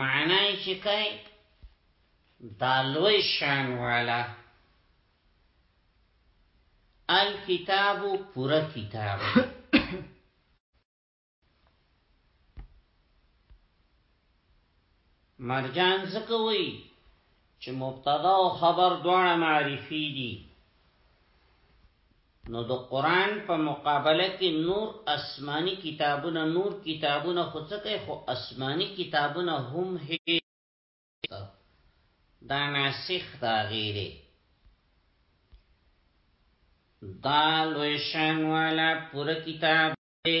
معنی چې کوي دا لوی شان والا الکتاب پورا کتاب مرجان زکوي چې مبتدا او خبر دواړه معرفي دي نو د قرآن په مقابله کې نور اسماني کتابونه نور کتابونه خو څه کوي خو اسماني کتابونه هم هي دا ناسخ دا غیره دا لویشان والا پورا کتاب دی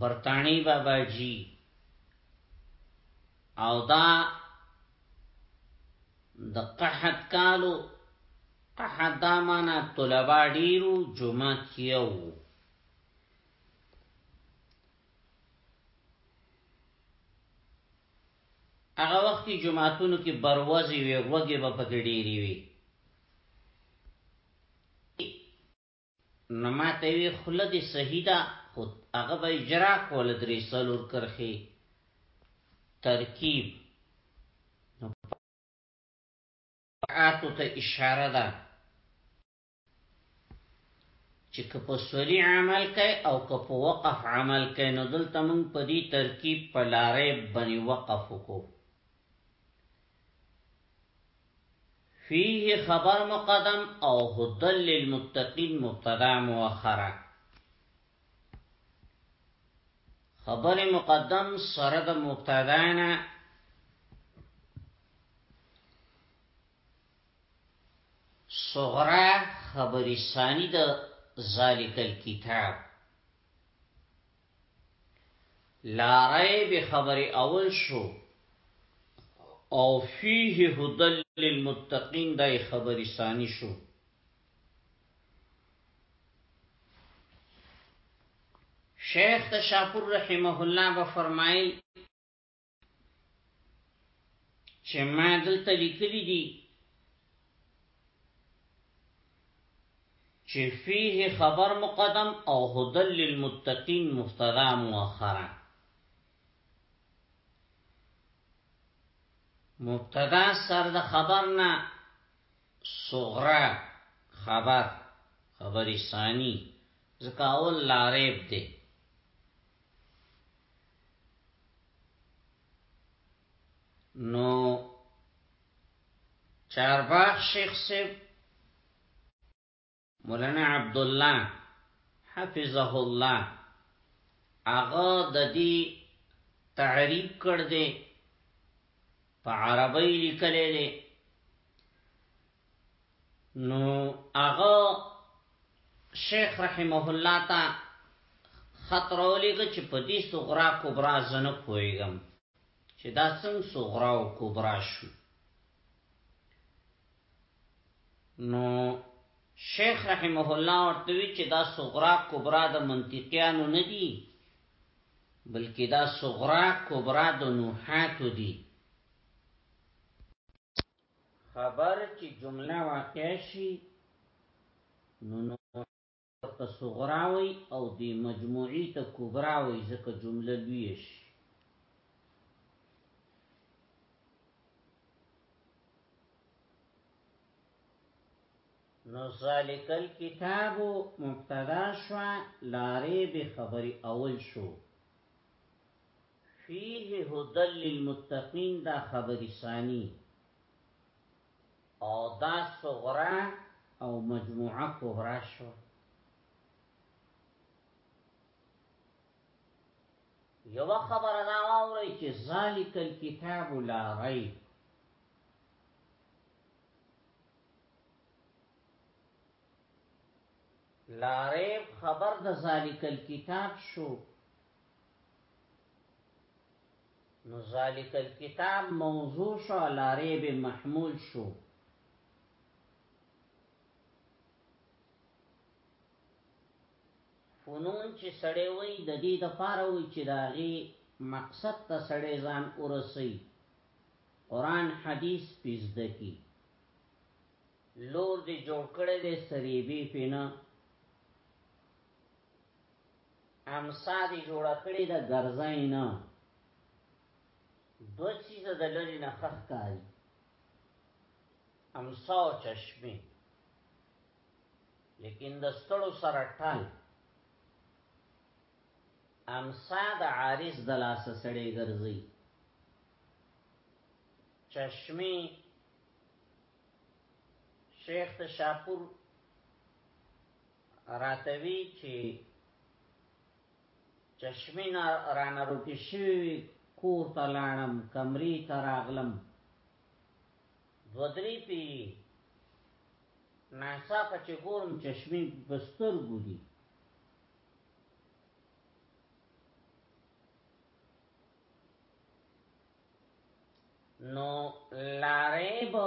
برتانی بابا جی او دا د قحط کالو قحط دا مانا طلبا ډیرو جمعه کیو هغه وخت کې جمعاتونو کې بروازي وي وګي به پکې ډيري وي نو ماته وی خوله دې صحیح ده خو هغه به اجرا کوله درې څلور کرښې ترکیب آتو ته اشاره ده چې که په سوري عمل کوي او که په وقف عمل کوي نو دلته موږ په دې ترکیب په لارې باندې وقف وکړو فيه خبر مقدم او هدى للمتقين مبتدا مؤخره خبر مقدم سره د مبتدا نه صغرا خبر ثانی د ذالک الكتاب لارۍ به خبرې اول شو او فيه هدل للمتقين دای خبرې ثاني شو شیخ تشاپور رحمه الله به فرمایل چې ما دلته لیکلي دي چې فيه خبر مقدم او هدل للمتقين مفتدا مؤخرا مبتدا سر د خبر نه صغرا خبر خبر ثانی ځکه اول لارېب دی نو چارباغ شیخ صاحب مولانا عبد الله حفظه الله هغه د دې تعریب کړ دې په عربی لیکلې دې نو هغه شیخ رحمه الله تا خط راولېږه چې په دې صغرا کبرا زه نه پوهېږم چې دا څنګه صغرا او کبرا شو نو شیخ رحمه الله ورته وی چې دا صغرا کبرا د منطقيانو نه دي بلکې دا صغرا کبرا د نوحاتو دي خبر چې جمله واقع شي نو نو ته صغرا وي او دی مجموعي ته کبرا وي ځکه جمله لوی شي نو ذالک الكتاب مبتدا شو لارې به خبري اول شو فيه هدی للمتقین دا خبر ثانی او دا صغرا او مجموعه کبرا شو یو خبر دا واوري چې ذالک الكتاب لا ریب لا ریب خبر د ذالک الكتاب شو نو ذالک الكتاب موضوع شو لاره به محمول شو فنون چې سړی وای د دې د پاره وای چې داغي مقصد ته سړی ځان ورسي قران حدیث پیزده کی لور دې جوړ کړې دې سریبي پینا امسا دی جوړ کړی د ګرځای نه دو چیز د لری نه خخ کاری امسا او چشمه لیکن د ستړو سره ټال امسا د عارض د لاس سړی ګرځي چشمه شیخ شاپور راته وی چې چشمه نه رانه روکې شوی وی کور ته لاړم کمرې ته راغلم دو درې پی ناسا په چې ګورم چشمه بستر ګوري نو لارې به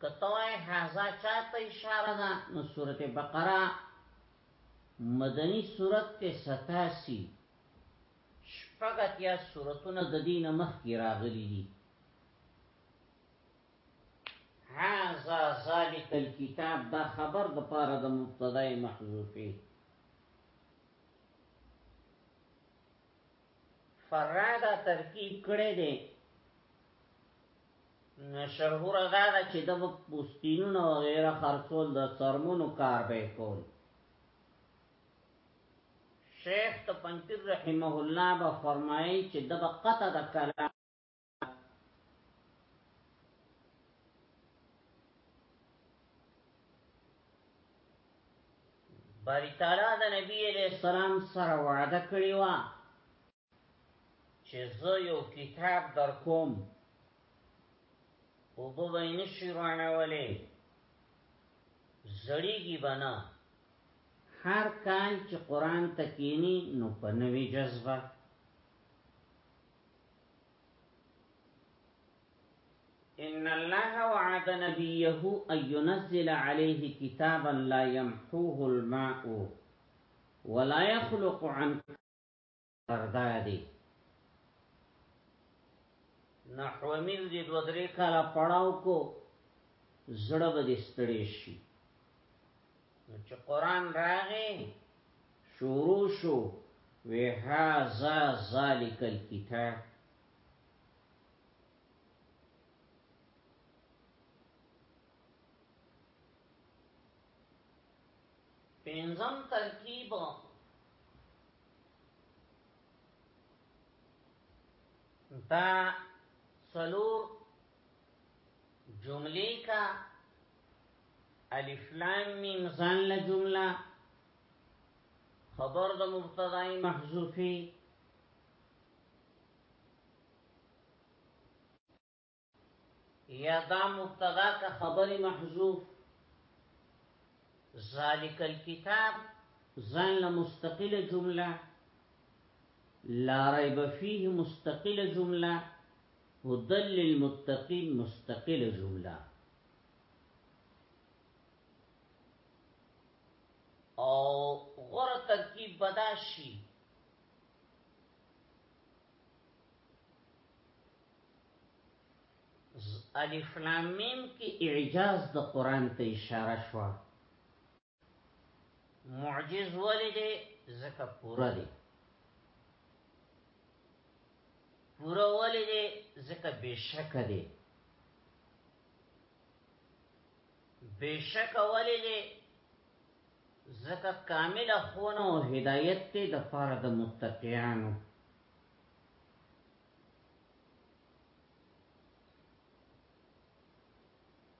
که ته وایې هذا چاته اشاره ده نو سورة بقره مدني سورت دی ستاسي شپږ اتیا سورتونه د دې نه مخکې راغلي دي هذا ذلك الكتاب دا خبر د پاره د مبتدا محذوفه فرادا ترکیب کړی دی مشهور دا ده چې د پوستینونو او غیره خرڅول د سرمونو کار به کول شیخ تپنتر رحمه الله به فرمایي چې د قطع د کلام باری تعالی د نبی علیہ السلام سره وعده کړی و چې زه یو کتاب در کوم او به وای نشي روانولې زړیږي بنا هر کال چې قران تکینی نو په نوې جذبه ان الله وعد نبيه ان ينزل عليه كتابا لا يمحوه الماء ولا يخلق عن کردادي نحو مل دې دو درې کاله پړاو کو زړه به دې ستړي شي نو چې قران راغی شروع شو وی هاذا ذالک الكتاب پنځم ترکیب دا سلور جملې کا الف لام میم ځان له جمله خبر د مبتدا محذوفی یا دا مبتدا کا خبر محذوف ذالک الكتاب ځان له مستقله جمله لا ريب فيه مستقله جمله هدی للمتقین مستقله جمله او غره ترکیب بداشی الف لام میم کې اعجاز د قران ته اشاره شوه معجز ولی دی زکه پورا دی پورا ولی دی زکه بشک دی بشک ولی دی زکه کامل خونه او هدایت ته د پاره د متقینانو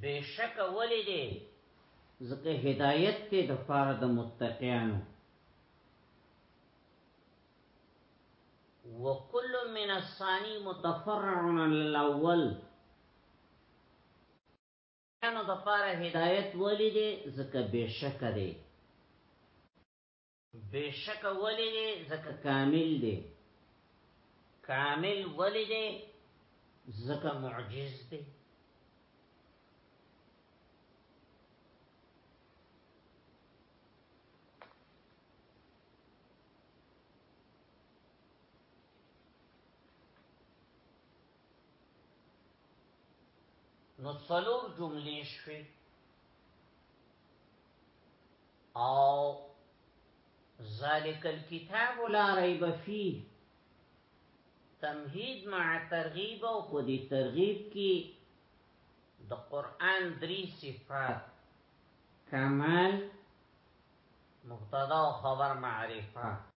بېشکه ولې دی ځکه هدایت دی د پاره د متقیانو وکل من الثانی متفرعون الاول نو د پاره هدایت ولې دی ځکه بېشکه دی بشک ولی دی زکه کامل دی کامل ولی دی زکه معجز دی نو څلور جملې شوي او ذالک الكتاب لا ریب فیه تمهید مع ترغیب او په دې ترغیب کې د قران درې صفات کمال مبتدا او خبر معرفه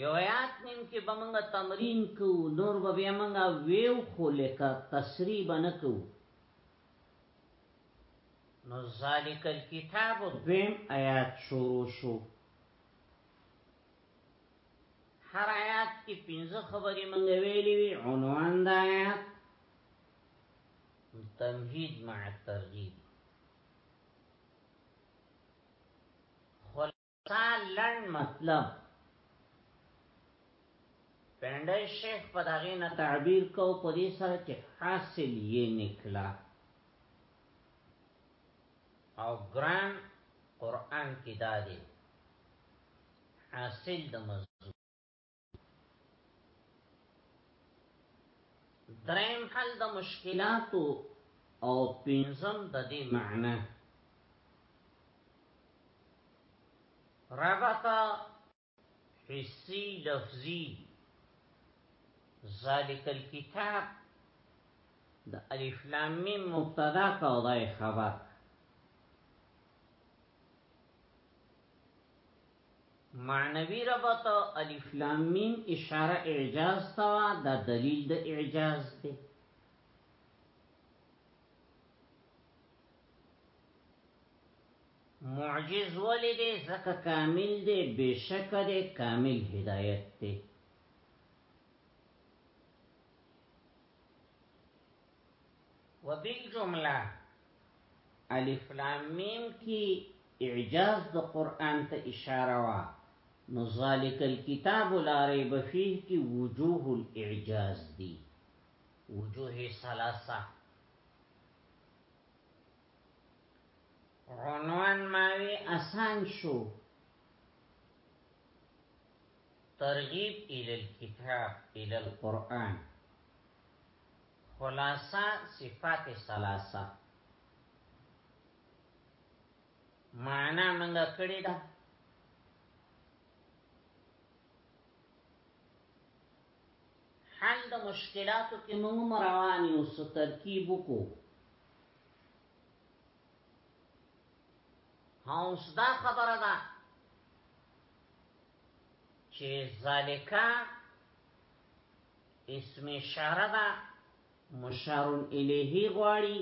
یو آیات نیم کې به موږ تمرین کوو نور به بیا موږ ویو خو لکه تسریب نه کوو نو ذالک الكتاب دویم آیات شروع شو هر آیات کې پنځه خبرې موږ ویلې وی عنوان د آیات تمهید مع الترغیب خلاصا لن مطلب پندای شیخ په دغه نه تعبیر کو په دې سره چې حاصل یې نکلا او ګران قران کې دا دی حاصل د مزو دریم حل د مشکلاتو او پنځم د دې معنی رابطه حسی لفظی ذالک الكتاب د الف لام میم مبتدا کا او دای خبر معنوی ربط الف لام میم اشاره اعجاز تا دا دلیل د اعجاز دی معجز ولی دی زکا کامل دی بشک دی کامل هدایت دی وبالجمله الف لام میم کی اعجاز د قران ته اشاره وا نو ذالک الكتاب لا ریب فیه کی وجوه الاعجاز دی وجوه ثلاثه عنوان ماوی اسان شو ترغیب الى الكتاب الى القرآن خلاصه صفات ثلاثه معنا منګه کړی ده حل د مشکلاتو کې موږ روان یو څه ترکیب وکړو هاوس دا خبره ده چې ذالکا اسم اشاره دا مشار الیه غواړي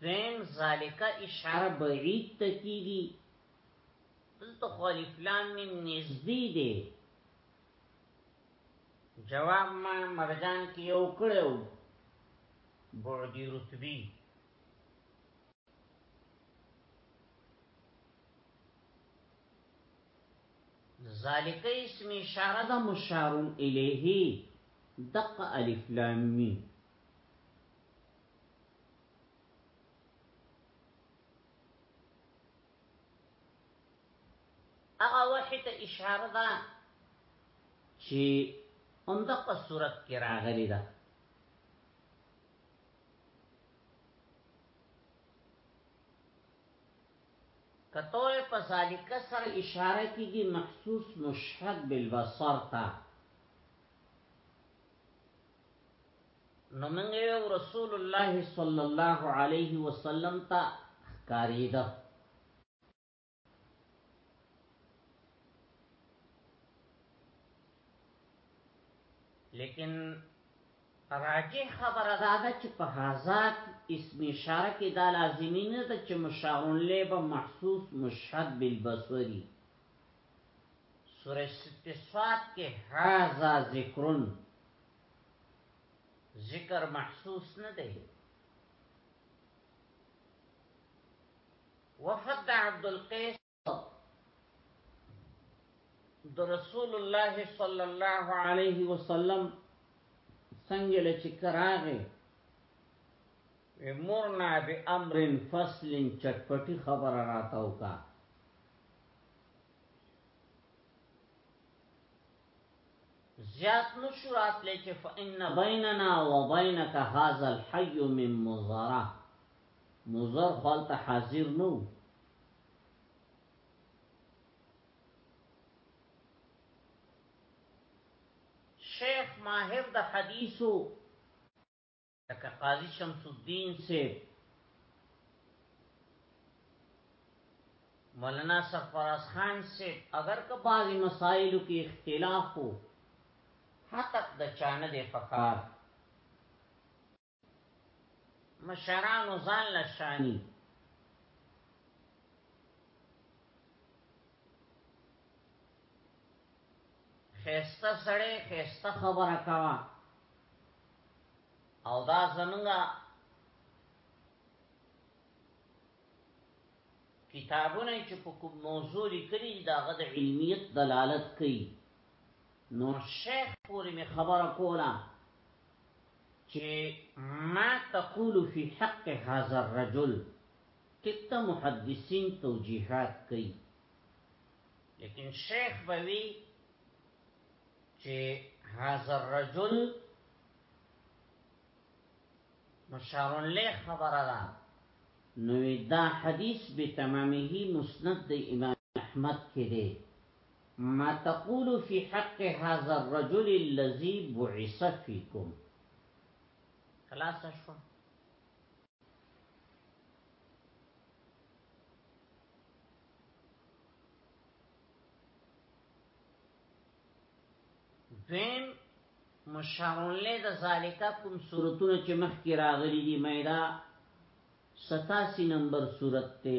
دویم ذالک اشاره بعید تکیږي دلته خو الف لام میم نږدې دی جواب ما مرجان کې یو کړو بعدی رتبی ذالک اسم اشاره د مشار الیه دق الف لام میم هغه وحی ته اشاره ده چې اندقه صورت کې راغلی ده کتوئے په ذالکه سره اشاره کیږي مخصوص مشهد بالبصر ته نو موږ یو رسول الله صلی الله علیه وسلم ته ښکاریده لیکن راجح خبره دا ده چې په هذاک اسم اشاره کې دا لازمي نه ده چې مشار الیه به محسوس مشهد بالبصری سوره ست صاد کې هاذا ذکرن ذکر محسوس نه دی وفد عبد القیس د رسول الله صلی الله علیه وسلم څنګه لچ کراغه امرنا بامر فصل چټپټي خبر راتاو کا زیات نشورات لیکه فإن بیننا وبینک هذا الحي من مزاره مزار خالت حاضر نو شیخ ماهر د حدیثو لکه قاضی شمس الدین سے مولانا سرفراز خان سے اگر که بعضی مسائلو کې اختلاف ہو حتق د چانه دی پکار مشرانو ځان لشانی خیسته سړی خیسته خبره کوا او دا زمونږه کتابونه چې په کوم موضوع لیکلي دا غد علمیت دلالت کوي نو شیخ پورې می خبره کوله چه ما تقول فی حق هذا الرجل که ته محدثین توجیهات کوي لیکن شیخ به وی چه هذا الرجل مشارون لی خبره ده نوی دا حدیث بتمامه مسند دی امام احمد کې دی ما تقول فی حق هذا الرجل الذی بعث فیکم خلاص شو دویم مشارون له د ذالکا کوم صورتونه چې مخکې راغلي دي مېدا 87 نمبر صورت ته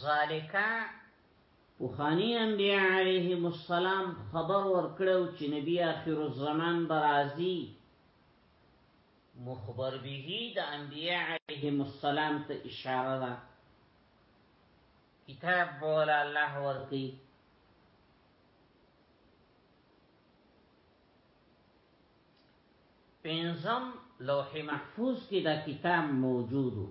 ذالکا پوخانی انبیاء علیهم السلام خبر ورکړو چې نبی آخر الزمان برازی مخبر به د انبیاء علیهم السلام ته اشاره ده کتاب بولا الله ورکی پینزم لوح محفوظ کی دا کتاب موجودو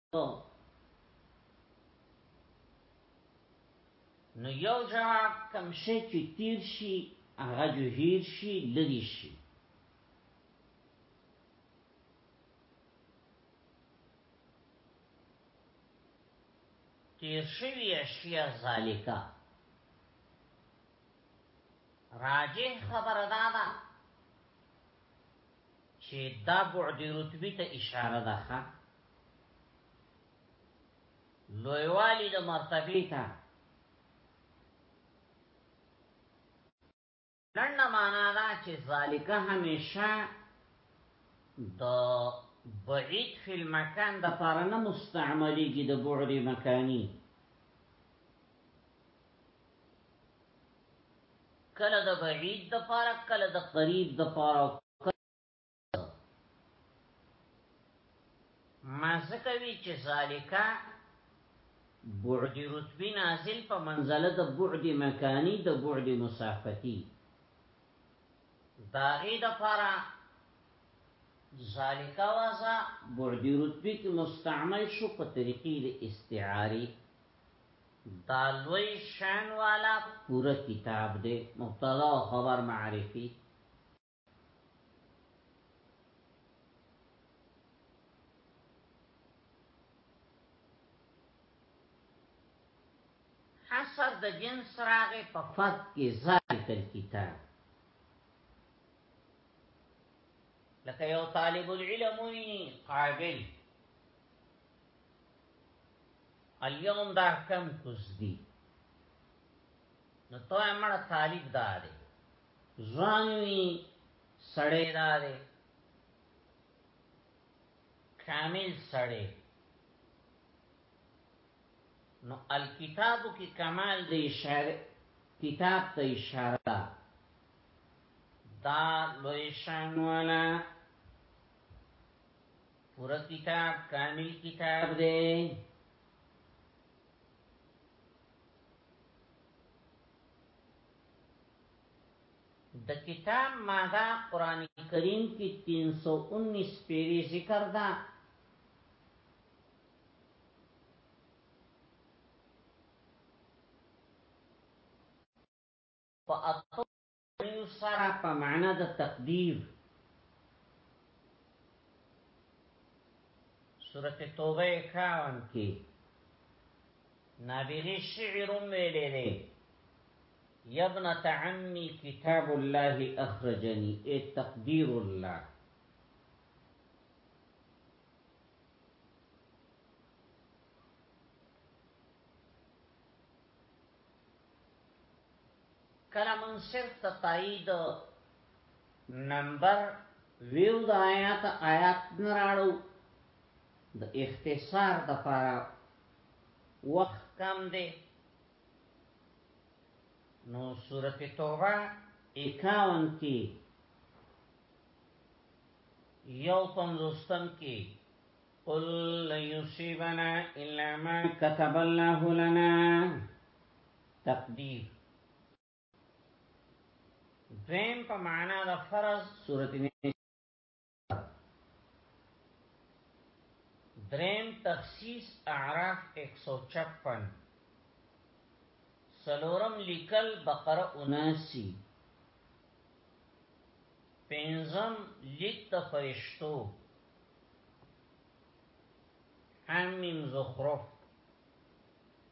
نو یو جواب کم شي چې تیر شي هغه جوهیر شي لری شي تیر شوی اشیاء ذالکا راجح خبر دادا چې دا بعد رتبی ته اشاره ده ښه لویوالی د مرتبه ته لنډه معنا دا چې ذالک همیشه د بعید فی المکان د پاره نه مستعملیږي د بعد مکانی کله د بعید د پاره کله د قریب د پاره ما زکوي چې ذالکا بعد رتبی نازل په منزله د بعد مکانی د بعد مسافتی داغی د پاره ذالکا وازا بعد رتبی کې مستعمل شو په طریقې د استعاری دا لوی شان والا پوره کتاب دی مبتدا او خبر معرفي حصر د جنس راغې په فت کې ذالک الكتاب لکه یو طالب العلم ویني قابل اليوم دا کم کوز دی نو تو امړه طالب دا دی ځوانوي سړی دا دی کامل سړی نو الکتابو کې کمال د اشاره کتاب ته اشاره ده دا لوی شان والا پورا کتاب کامل کتاب دی د کتاب ماده قران کریم کې 319 پیری ذکر ده په من سره په معنا د تقدیر سورت توبه اکاون کی نابغی شعر ویلی دی یبنت عمی کتاب الله اخرجنی ای تقدیر الله کله مونږ صرف ته تایید نمبر ویو د آیات آیات نه راړو د اختصار د پاره وخت کم دی نو سورت توبه 51 کې یو پنځوستم کې قل لن يصيبنا الا ما كتب الله لنا تقدیر دویم په معنا د فرض صورت دریم تخصیص اعراف 156 سلورم لیکل بقره 79 پنځم لیک د فرشتو حمیم زخرف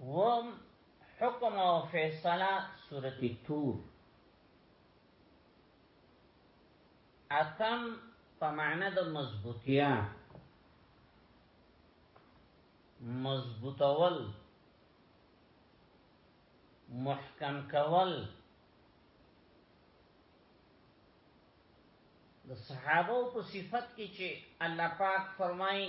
وم حکم او فیصله سورت تور اتم په معنی د مضبوطیا مضبوطول محکم کول د صحابه په صفت کې چې الله پاک فرمایي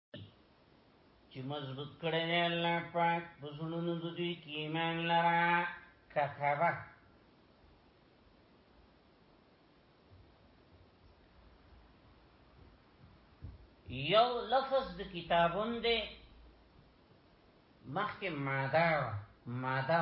چې مضبوط کړی دی الله پاک په زړونو د دوی کې ایمان لرا کتبه یو لفظ د کتابون دی مخکې ماده ماده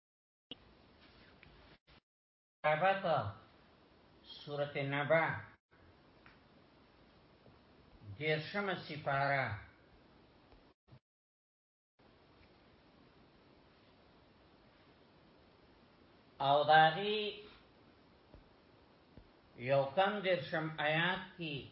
عبادت سورت نبا دیرشم سپارا او داغی یو کم دیرشم آیات کی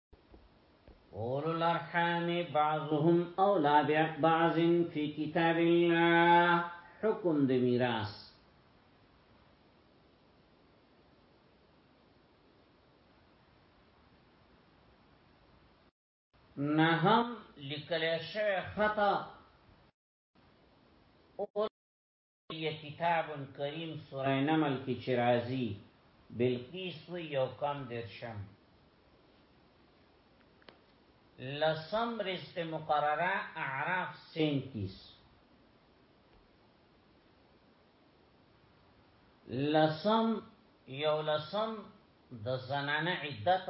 اول الارحام بعضهم اولا بعض فی کتاب الله حکم د میراث نهم لیکل شوی خطا اول یه کتاب کریم سوره نمل کی چی رازی بلقیس وی یو کم درشم لسم رزق مقرره اعراف سینتیس لسم یو لسم د زنانه عدت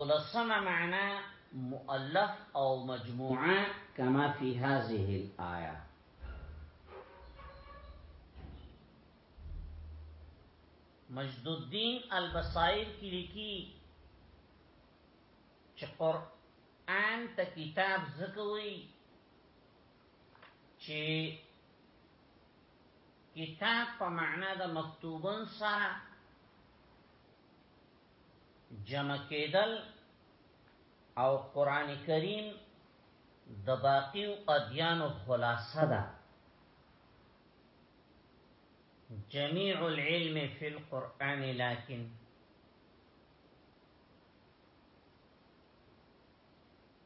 لسمه معنا مؤلف او مجموعه کما فی هذه الايه مجد الدین البصائر کی لکی چې قرآن ته کتاب زکوي چې کتاب په معنا د مکتوبن سره جمع کېدل او قران کریم د باقی ادیانو خلاصه ده جميع العلم في القرآن لكن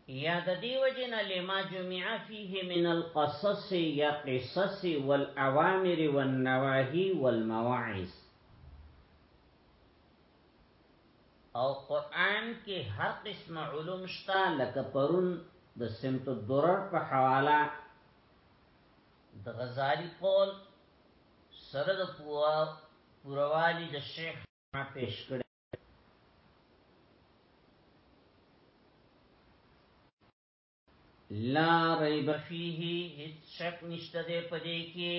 یا د دی وجن لما جمع فيه من القصص یا قصص والأوامر والنواهي والمواعظ او قران کې هر قسم علوم شته لکه پرون د سمت الدرر په حواله د غزالی قول سره د پوها پوروالی د شیخ ما پیش کړی لا ریب فیه هیڅ شک نشته دی پدې کې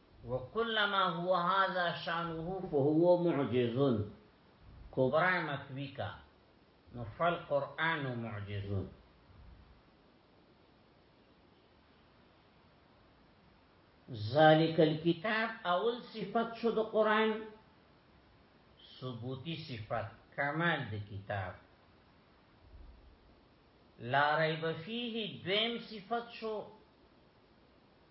وکل ما هو هذا شانه فهو معجز کبرا مکوی کا نو فالقرآن معجزون ذالک الكتاب اول صفت شو د قران ثبوتی صفت کمال د کتاب لا ریب فیه دویم صفت شو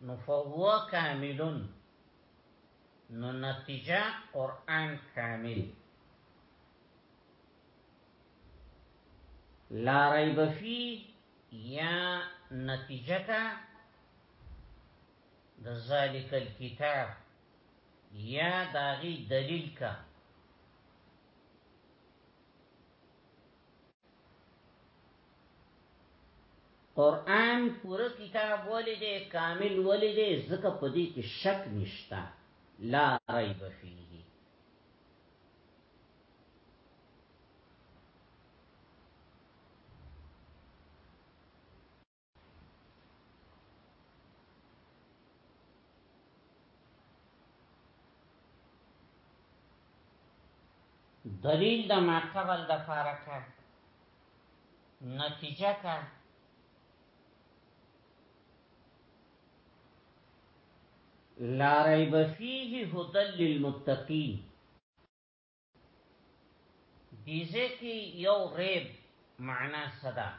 نو فهو کاملون نو نتیجه قرآن کامل لا ریب فی یا نتیجه کا د ذالک الكتاب یا داغی دلیل کا قرآن پوره کتاب ولی دی کامل ولی دی زکه پدی کی شک نشتا لا ریب فیه دلیل د ما قبل د پاره کا نتیجه کا لا ریب فیه هدل للمتقین دیزه کی یو ریب معنا صدا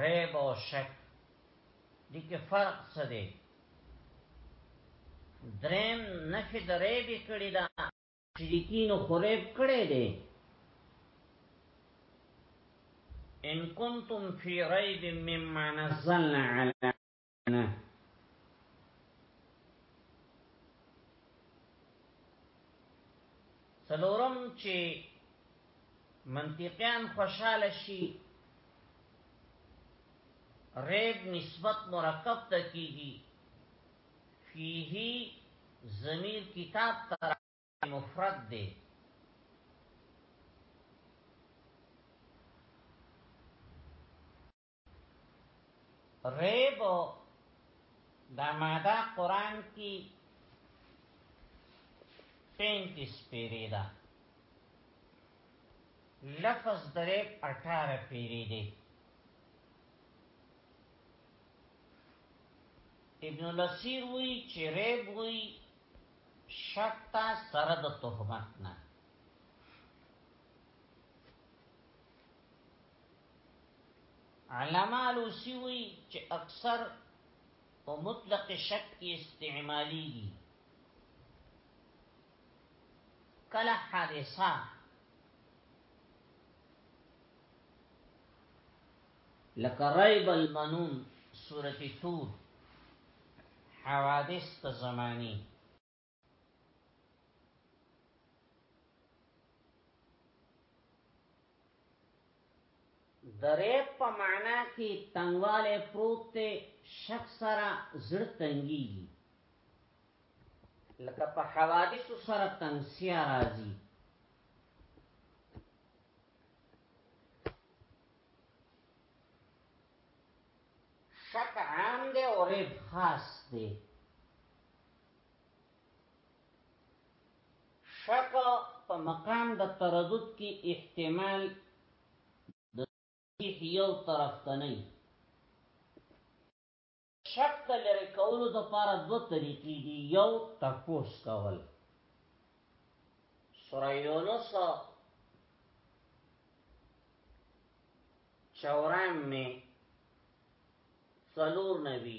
ریب او شک دی که فرق صده درم نفی د ریب کړی دا شریکین خو ریب کړی دی ان کنتم فی ریب مما نزلنا علی نه سلورم چې منطقيان خوشاله شي ریب نسبت مرکب ته کیږي فيه ضمیر کتاب تر مفرد دی ریب دا ماده قرآن کی پینتیس پیری دا لفظ دریب اٹھار پیری دی ابن الاسیر وی چی ریب وی شک تا سره د تهمت نه علامه علوسی وی چې اکثر په مطلق شک کې استعمالیږي کله حادثه لکه ریب المنون سورة تور حوادث ته زمانی دریب په معنا کې تنگواله پروت ته شک سره زړه تنګي لکه په حوادث سره تنگسیا راځي شک عام دی او ریب خاص دی شک په مقام د تردد کې احتمال د صحیح یو طرف ته نه شک د لری کولو د پاره دو طریقې دي یو تپوس کول سوره یونس 94 سلور نبی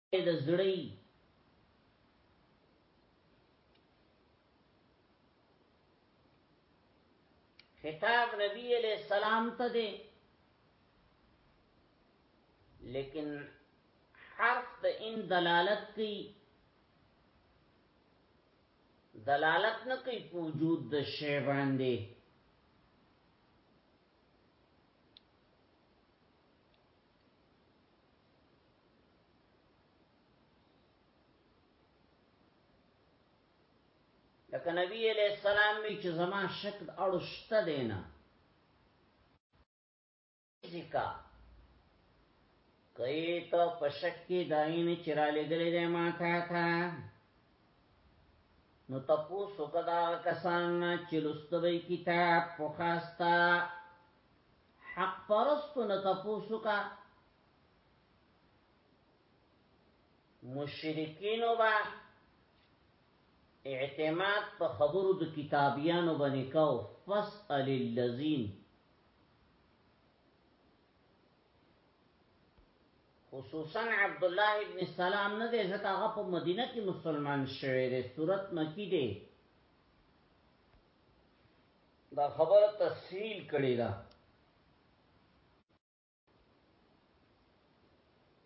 د زړی خطاب نبی علیہ السلام ته دی لیکن حرف د ان دلالت کوي دلالت نه کوي په وجود د شی باندې لکه نبی علیہ السلام می چې زما شک اړو شته دینا ذکا کئی تو پشک کی دائین چرا لگلی دے ما تا تا نو تپو سکدا کسان چلستوی کتاب پخاستا حق پرستو نو تپو سکا مشرکینو با اعتماد په خبرو د کتابیانو باندې کاو فسأل الذین خصوصا عبد الله ابن سلام نه دې ځکه هغه په مدینه کې مسلمان شوی دی صورت مکی دی دا خبره تسهیل کړی ده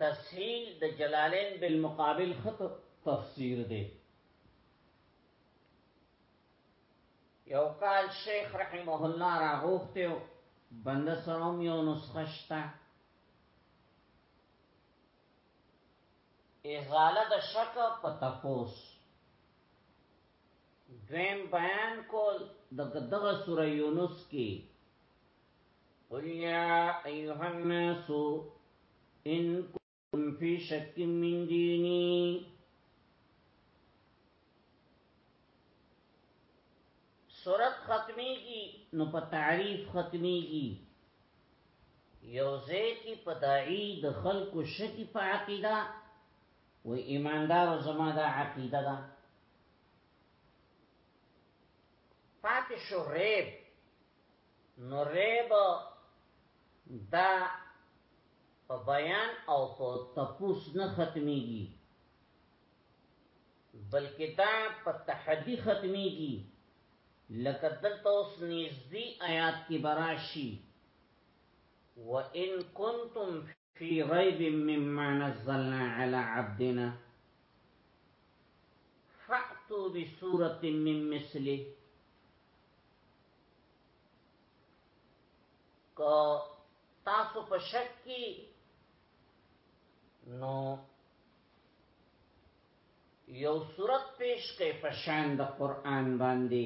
تسهیل د جلالین بالمقابل خط تفسیر دی یو کال شیخ رحمه الله را غوښتیو بند سروم یو نسخه شته ازاله د شک په تپوس دویم بیان کول د دغه سوره یونس کې قل يا أيها الناس إن كنتم في شك من ديني سورت ختمی کی نو په تعریف ختمی کی یوزه کی پدائی د خلق شکی په عقیده و ایماندار زما دا عقیده ده پاتې شو ریب نو ریب دا په بیان او په تپوس نه ختمیږي بلکې دا په تحدي ختمیږي لکه دلته اوس نږدې آیات کې براشي وان کنتم فی ریب مما نزلنا علی عبدنا فأتوا بسورة من مثله که تاسو په شک کې نو یو صورت پیش کړئ په شان د قران باندې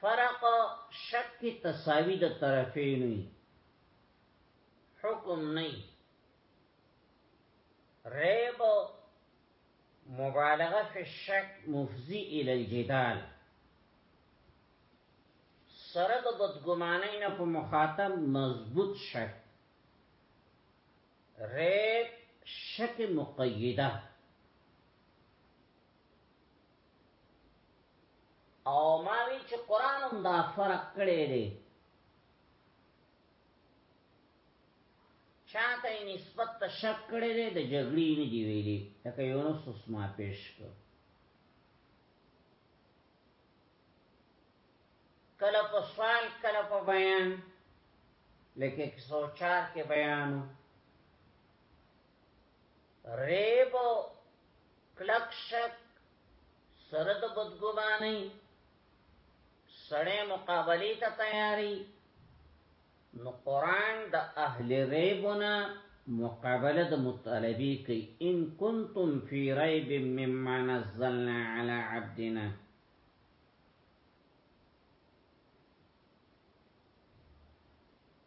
فرق شک کی تساوی د طرفین وی حکم نه ریب مبالغه فی الشک مفزی الی الجدال سره د بدګمانۍ نه په مخاطب مضبوط شک ریب شک مقیده او ما وی چې قران هم دا فرق کړی دی چاته نسبت ته شک کړی دی د جګړې نه دی ویلي لکه یونس اسما پیش کړ کله په سوال کله په بیان لکه 104 کې بیانو ریب کلک شک سره د بدګماني سړی مقابله ته تیاری نو قران د اهل ریبونه مقابله د مطالبه کوي ان کنتم فی ریب مما نزلنا علی عبدنا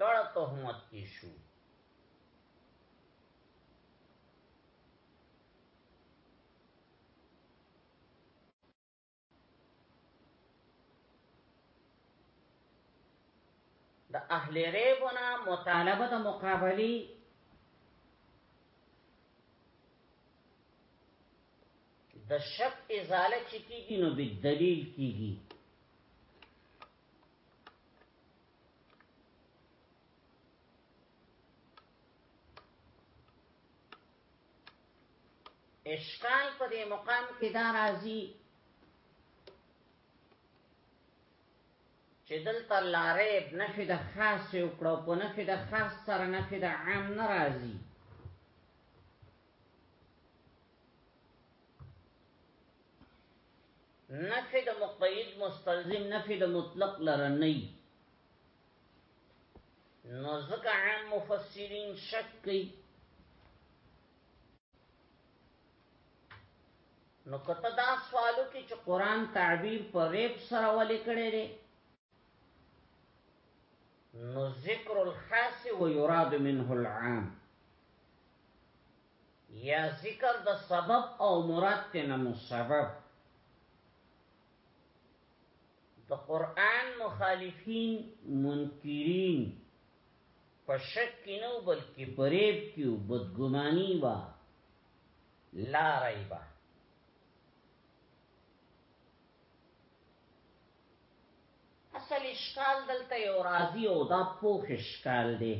دړه تهمت کې شو د اهل ریبنا مطالبه د مقابله د شک ازاله چې کیږي نو بالدلیل کیږي اشکال په دې مقام کې دا راځي چې دلته لارې نفي د خاص یو کړو په نفي د خاص سره نفي د عام ناراضي نفی د مقید مستلزم نفی د مطلق لره نه نو ځکه عام مفسرین شک کوي نو کته دا سوالو کې چې قران تعبیر پر ریب سره ولې کړی دی نو ذکر الخاص و یراد منه العام یا ذکر د سبب او مراد تینا مسبب د قرآن مخالفین منکرین په شک کې نو بلکې پریب کیو بدګمانی وا لا ریبا اصل اشکال دلته یو راضی او دا پوخ اشکال دی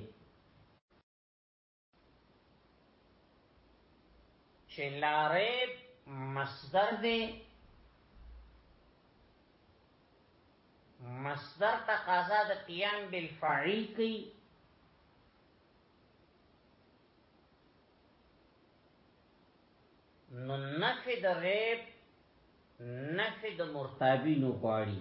چې لارې مصدر دی مصدر تقاضا د قیام بالفعل کوي نو نفی د ریب نفی د مرتابینو غواړي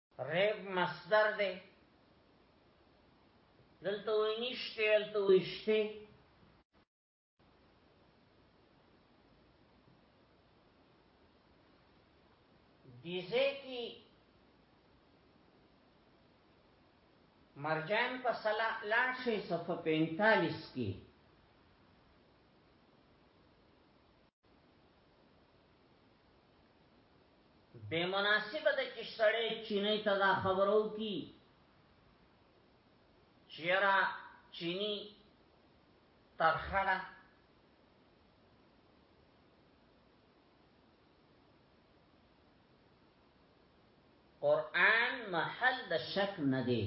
ریب مصدر دی دلته وای نشته دلته وشته دیزه کی مرجان په سلا لاړ شي صفه 45 کې بے مناسبه ده چې سړی چینه ته دا خبرو کی چیرا چینی ترخړه قرآن محل د شک نه دی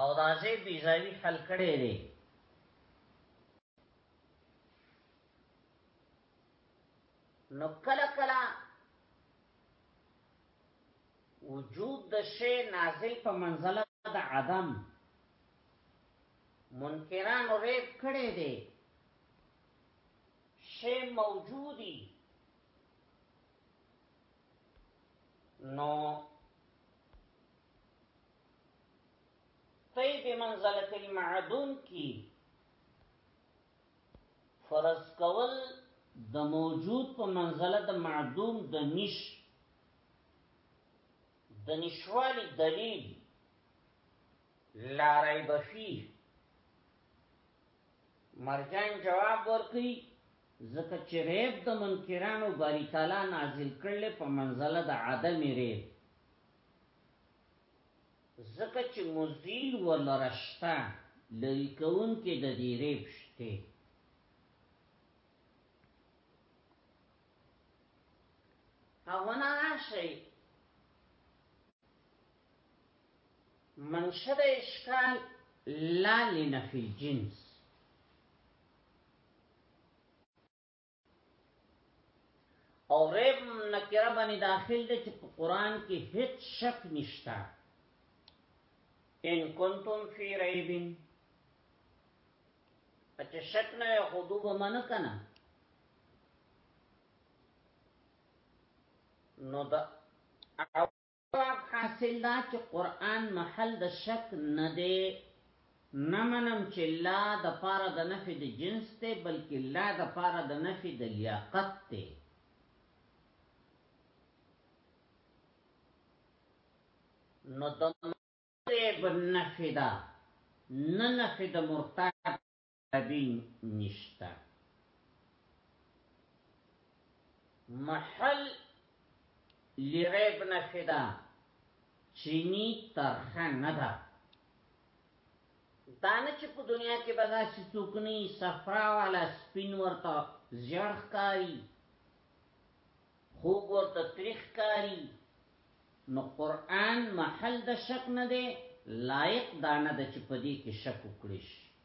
او دا ځای بیزاوی حل کړی دی نو کله کله وجود د شی نازل په منزله د عدم منکران ریب کړی دی شی موجودی نو تی بمنزلت المعدوم کی فرض کول د موجود په منزله د معدوم د نش د نشوالي دلیل لا ریب فيه مرجان جواب ورکړي ځکه چې ریب د منکرانو باری تعالی نازل کړل په منزله د عدم ریب ځکه چې مزیل ولره شته لري کوونکې د دې ریب شته هغونه راشي منشه د اشکال لا لنفي الجنس او ریب نکره باندې داخل دی چې په قران کې هیڅ شک نشته ان کنتم فی ریب اچھا شک نه خودو به من کنه نو دا جواب، حاصل دا چې قرآن محل د شک نه دی، نه منم چې لا د پاره د نفی د جنس دی بلکې لا د پاره د نفی د لیاقت دی. نو د مرتب نفی ده، نه نفی د مرتب ابي نشتا محل لریب نخدا چینی ترخه ندا دانه چې په دنیا کې بدا سي څوکني صفرا والا سپین ورته زیړ ښکاری خوب ورته تریخ ښکاری نو قران محل د شک نه دی لایق دانه د چې په دې کې شک وکړي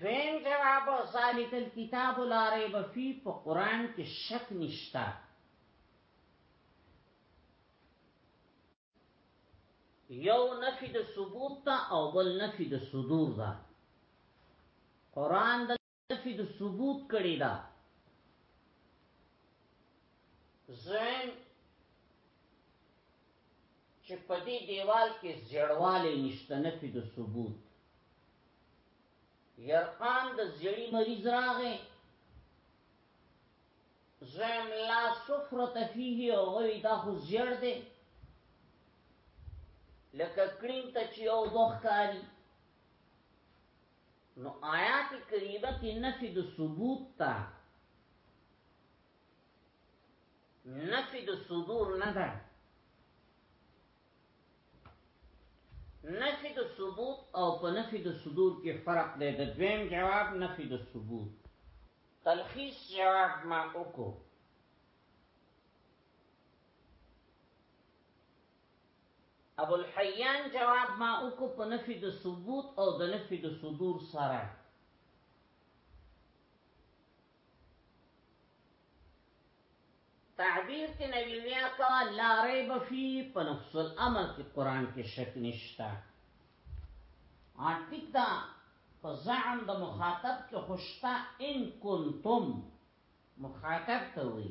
دویم جواب ذالک الكتاب لا ریب فی په قران کې شک نشتا یو نفی د ثبوت تا او بل نفی د صدور دا قران د نفی د ثبوت کړی دا زم چې په دې دیوال کې زړواله نشته نفی د ثبوت یرقان د زړی مریض راغې زم لا سفرت فيه او وی دا خو زړ دی لکه کړین ته چې او دوخ کاری نو آیات کریمه کې نفي د ثبوت تا نفي د صدور نه ده نفي د ثبوت او په نفي د صدور کې فرق دی د دویم جواب نفي د ثبوت تلخیص جواب ما وکړو ابو الحیان جواب ما اوکو په نفی د ثبوت او د نفی د صدور سره تعبیر تی نبی بیا کوا لا ریب فی په نفس الامر کی قرآن کی شک نشتا آنتیک دا په زعم د مخاطب کې خوشتا ان کنتم مخاطب ته وي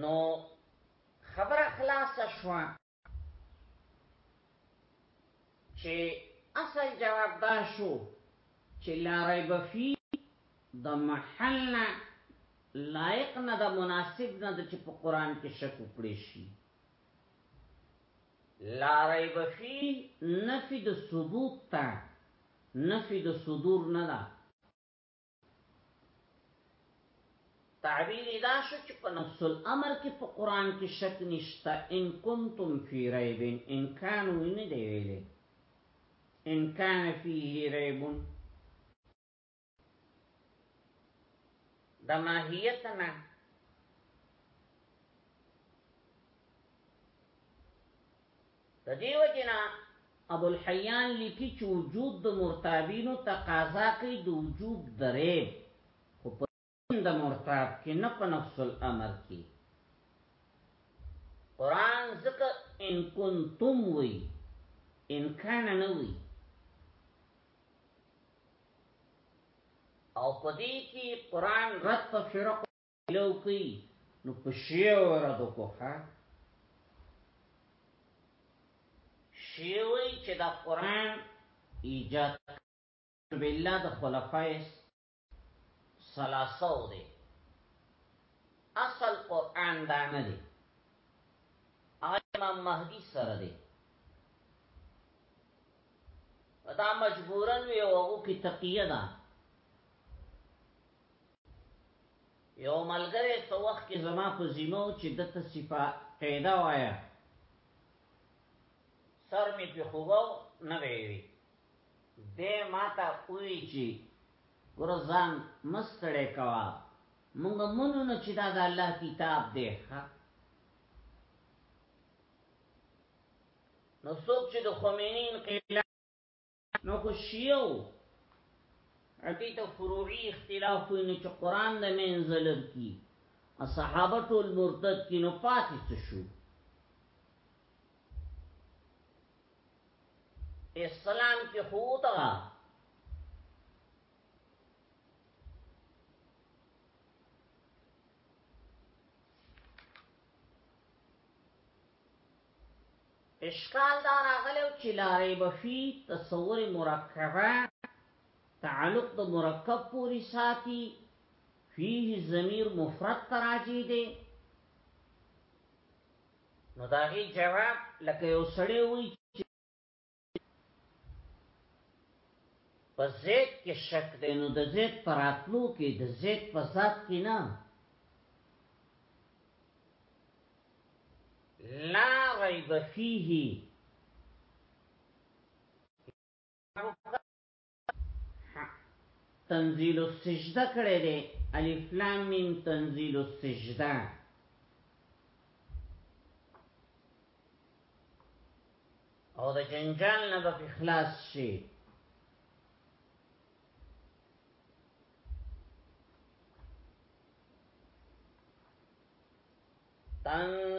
نو خبر خلاص شوا چې اصل جواب دا شو چې لا ریب فی د محل نه لایق نه د مناسب نه د چې په قران کې شک وکړي شي لا ریب فی نفی د ثبوت تا نفی د صدور نه ده تعبیر دا شو چې په نفس الامر کې په قران کې شک نشته ان کنتم فی ریب ان کانو نه دی ویلې ان کان فیه ریبون د ماهیت نه د دیو جنا ابو الحیان لیکي چې وجود د مرتابینو تقاضا کوي د وجود درې د مرتاب کې نه په نفس الامر کې قران ذکر ان کنتم وی ان کان نه وی او پدې کې قران رد په فرق لو کوي نو په شیو رد کوه شیوی چې د قران ایجاد بالله د خلفای سلاسو دی اصل قرآن دانه دی امام مهدی سره دی دا مجبورن وی او هغه کی تقیه ده یو ملګری څو وخت کې زما په زینو چې د تصفه قاعده وایا سر می په خوو نه وی دی ماته وویل چی وروره ځان مه ستړی کوه موږ منو نه چی دا د الله کتاب دی ښه نو څوک چې د خمینی انقلاب نو خو شیو اکی ته فروعی اختلاف وی نو چې قرآن د منزلر کی اصحابه ټول مرتد کی نو پاتې څه شو اسلام کې خو دا اشکال دا راغلی چې لارې بفي تصور مرکبه تعلق د مرکب پوری ساتي فيه ضمیر مفرد تراجی دی نو دا غي جواب لکه یو سړی وی په زید کې شک دی نو د زید پر اتلو کې د زید په ذات کې نه لا ریب فیه تنزيل السجده کړه دې الف لام میم تنزيل السجده او د جنجال نه به اخلاص شي تن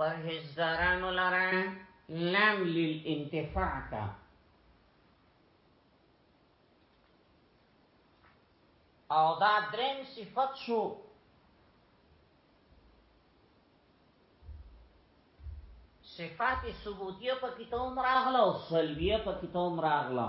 پرهیزګارانو لره لام للانتفاع تا او دا درم صفت شو صفات ثبوتیه په کتاب راغله او سلبیه په کتاب راغله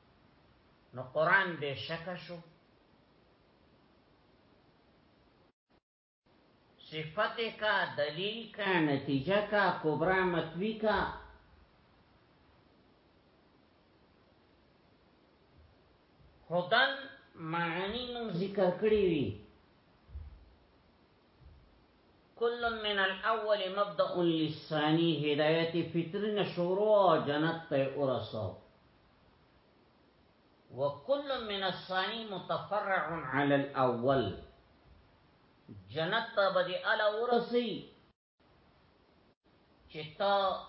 نو قران به شک شو صفت کا دلیل کا نتیجه کا کبرا متوی کا خدان معنی نو ذکر کړی وی کل من الاول مبدأ للثانی هدایت فطرن شروع جنت ته ورسو وكل من الثاني متفرع على الاول جنت بدي بدی الا ورسی چتا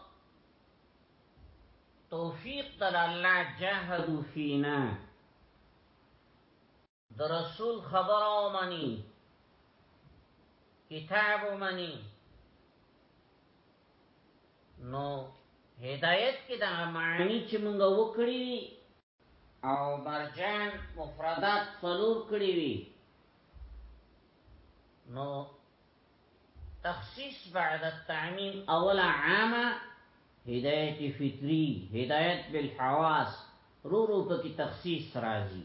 توفیق تل الله جاهدوا فينا د رسول خبره ومني کتاب ومني نو هدایت کې دا معنی چې موږ وکړي او مرجان مفردات څلور کړی وي نو تخصیص بعد التعمیم اولا عامه هدایت فطری هدایت بالحواس رو رو پکی تخصیص رازی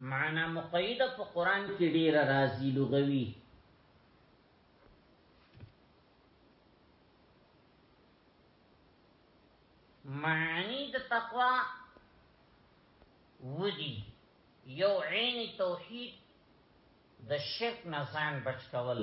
معنا مقیده په قران کې ډیر راځي لغوي معنی د تقوا ودی یو عین توحید د شرک نه ځان بچ کول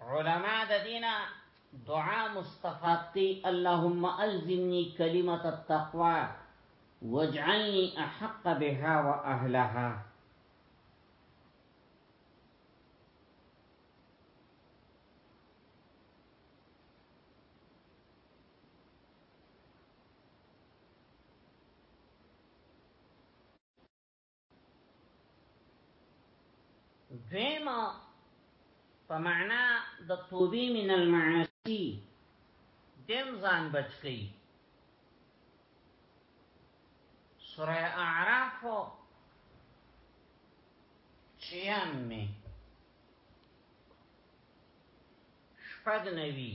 علماء د دعا مستفاتی اللهم الزمنی کلمت التقوى واجعلنی احق بها و اهلها دویم په معنا د توبې من المعاصی دیم ځان بچ کئ سوره اعراف چیان می شپږ نوی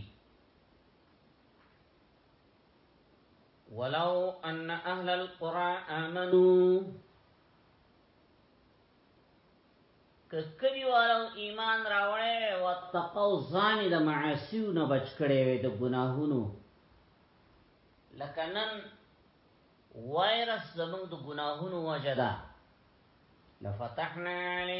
ولو ان اهل القرى امنوا ککلی والو ایمان راوړې او تقو ځان د معاصیو نه بچ کړي وي د ګناهونو لکنن وایرس زموږ د ګناهونو وجدا لفتحنا علی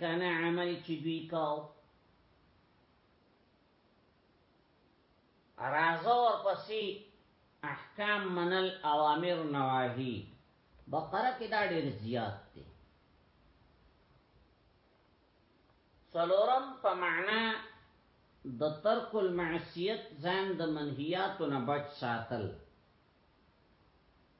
کنه عمل چې دوی کاو رازه ورپسې احکام منل اوامر نواهی بقره کې دا ډېر زیات دی سلورم په معنا د ترک المعصیت ځان د منهیاتو نه بچ ساتل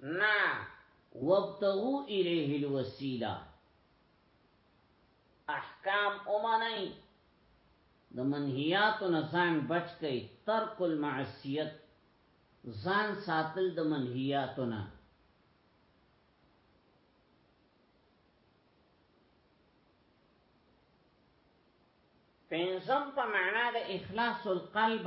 نه وابتغو الیه الوسیله احکام اومنئ د منهیاتو نه ځان بچ کئ ترک المعصیت ځان ساتل د منهیاتو نه پنځم په معنا د اخلاص القلب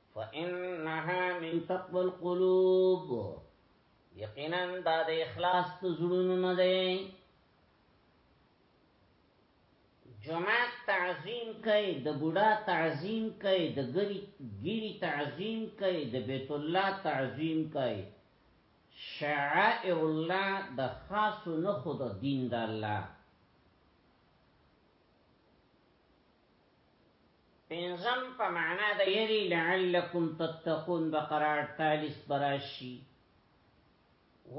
فإنها من تقوى القلوب یقینا دا د اخلاص د زړونو نه دی جمعه تعظیم کوي د بوډا تعظیم کوي د ګری ګری تعظیم کوي د بیت الله تعظیم کوي شعائر الله د خاص نه خود دین د الله پنځم په معنا د یری لعلکم تتقون بقره 48 براشي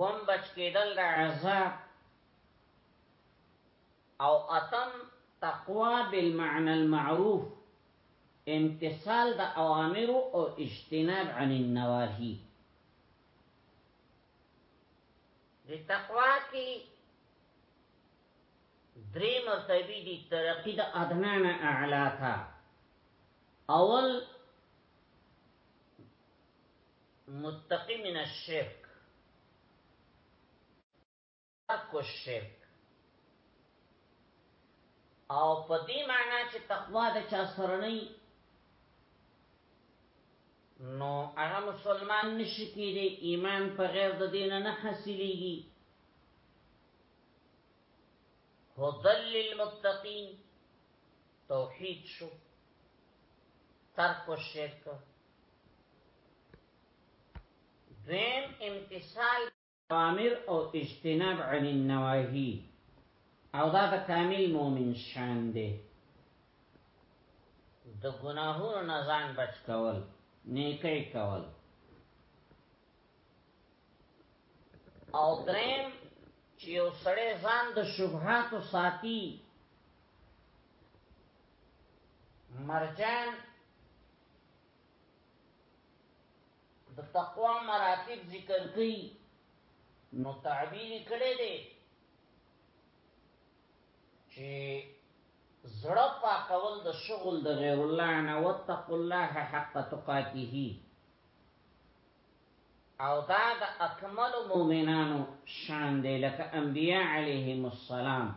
وم بچ کېدل د عذاب او اتم تقوا بالمعنى المعروف امتصال د اوامر او اجتناب عن النواهي د تقوا کې درې مرتبه دي ترقی د ادنا نه اعلی تا اول متقی من الشرک ترک الشرک او په دې معنی چې تقوا د چا سره نه نو هغه مسلمان نشي کېږي ایمان په غیر د دین نه حاصلېږي هدل للمتقین توحید شو ترک و شرک دویم امتصال اوامر او اجتناب عن النواهی او دا د کامل مومن شان دی د ګناهونو نه ځان بچ کول نیکي کول او دریم چې یو سړی ځان د شبهاتو ساتي مرجان د تقوا مراتب ذکر کړي نو تعبیر کړي دي چې زړه پاکول د شغل د غیر الله نه وتق الله حق تقاته او دا د اکمل مومنانو شان دی لکه انبیاء علیهم السلام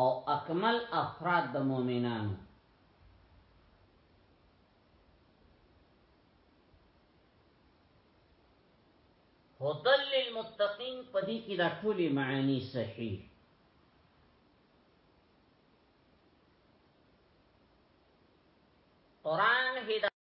او اکمل افراد د مومنانو هدل للمتقین پدې کې دا ټول معنی صحیح قران هدایت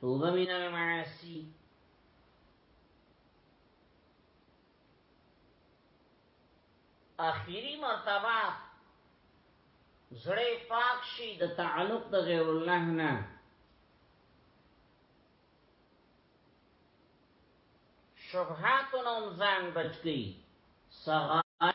توبه من المعاصی اخیری مرتبه زړه پاک شي د تعلق د غیر الله نه شبهات نوم ځان بچ کی صغار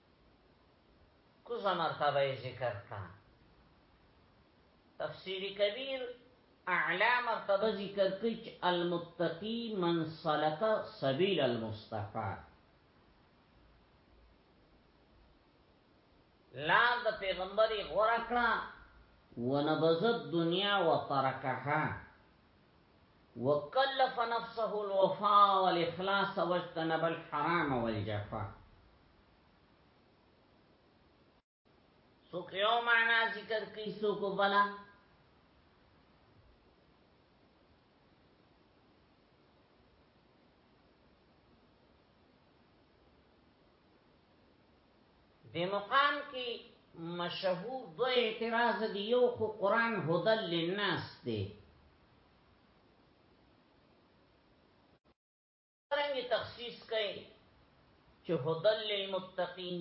کوزه مرتبه ذکر کړه تفسیر کبیر اعلی مرتبه ذکر کړي چې المتقی من سلک سبیل المصطفی لا د پیغمبري غوړه کړه ونبذت دنیا وترکها وكلف نفسه الوفاء والإخلاص واجتنب الحرام والجفاء سو کیو معنا ذکر کی سو کو بلا د مقام کې مشهور دو اعتراض دی یو خو قران هدل للناس دی څرنګه تخصیص کړي چې هدل للمتقین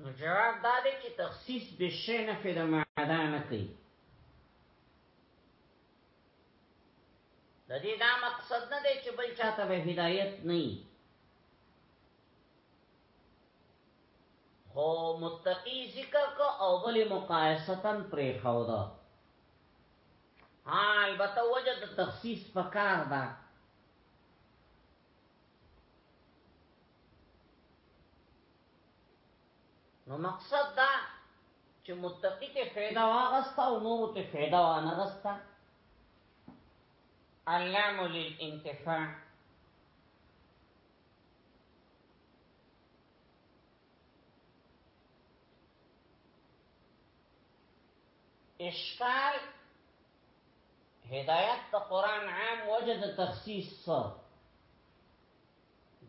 نو جواب دا دی چې تخصیص به شی نه فی د معنا نه کوي د دې دا مقصد نه دی چې بل چاته به هدایت نه خو متقی ذکر کو او بل مقایسه تن پرې خو ده ها البته وجه د تخصیص پکار ده نو مقصد دا چې متقی ته فایده واغستا او نور ته فایده وانه غستا علام للانتفاع اشکال هدایت په قران عام وجد تخصیص سو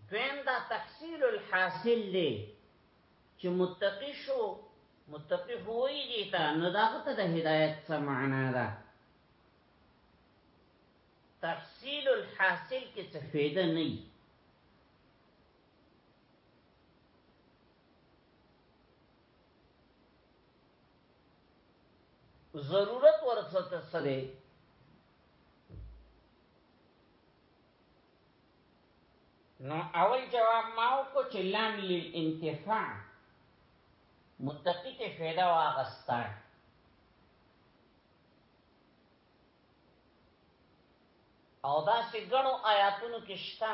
دویم دا تحصیل الحاصل دی چې متقی شو متقی هوی دی تا نو داغه ته د هدایت څه معنا ده تحصیل الحاصل کې څه فایده نه وي ضرورت ورڅته سره نو اول جواب ماو کو چې لام للانتفاع متقی ته فایده واغستا او دا سګړو آیاتونو کې شته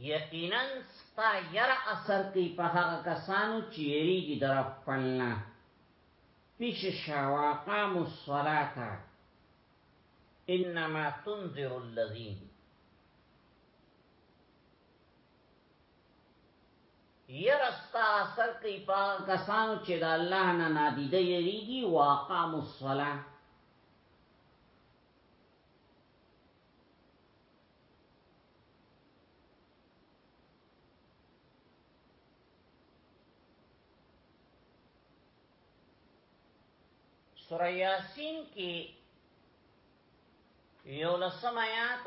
یقینا ستا ير اثر کوي په هغه کسانو چې یریږي در خپل نه پیش شوا قام الصلاه انما تنذر الذين ير استا اثر کوي په کسانو چې د الله نه نادیده یریږي واقام الصلاه سوره یاسین کې یو لسم آیات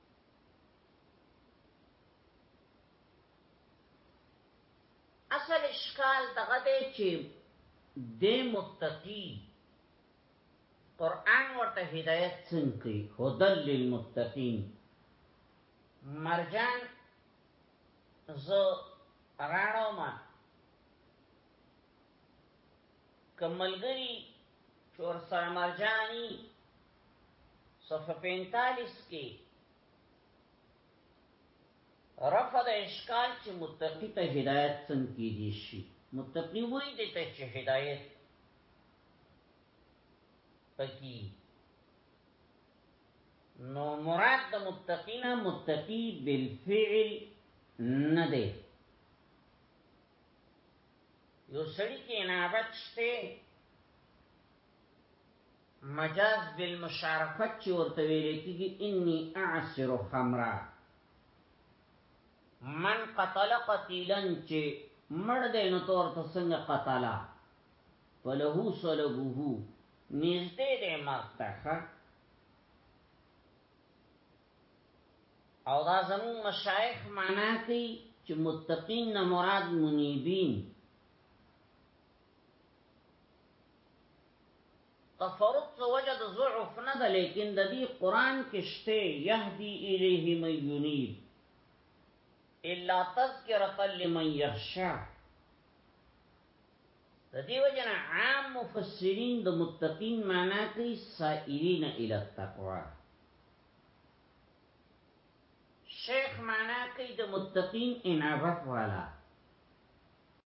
اصل اشکال دغه دی چې دې متقی قرآن ورته هدایت څنګه کوي هدل للمتقین مرجان زه راړو ما کملګری چور سره مرجانی صفحه 45 کې رفع د اشکال چې متقی ته هدایت څنګه کیږي شي متقی وایي د ته چې هدایت پکی نو مراد د متقینا متقی بالفعل نه دی یو سړی کې نابت شته مجاز بالمشارفت چې ورته ویل کېږي انی اعصر خمرا من قتل قتیلا چې مړ دی نو تور ته څنګه قتلا فله صلبه نږدې دی مرګ ته او دا زمون مشایخ معنا کوي چې متقین نه مراد منیبین تفرق څه وجه د ضعف نه ده لیکن د دې قران کې شته يهدي الیه من ينيب الا تذکرۃ لمن یخشع د دې وجه نه عام مفسرین د متقین معنا کوي سائرین الی التقوا شیخ معنا کوي د متقین انابت والا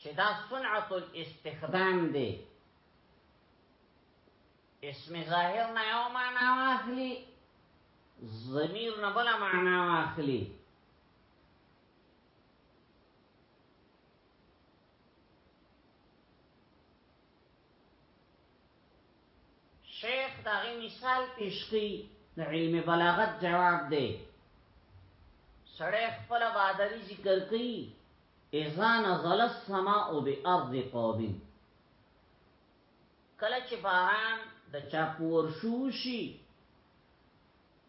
چې دا صنعت الاستخدام دی اسم ظاهر نه یو معنا واخلي ضمیر نه بل معنا واخلي شیخ دا غي مثال پیش کی د علم بلاغت جواب دی سړی خپل بادری ذکر کی اذا نزل السماء بارض قوم کله چې باران د چا پور شو شي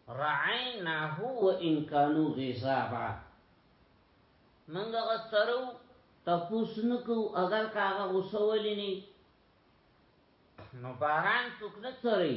رعیناه و ان کانو غذابا من دغه سرو تپوس نکو اگر کاغه غصه ولی نی نو باران سکنه سری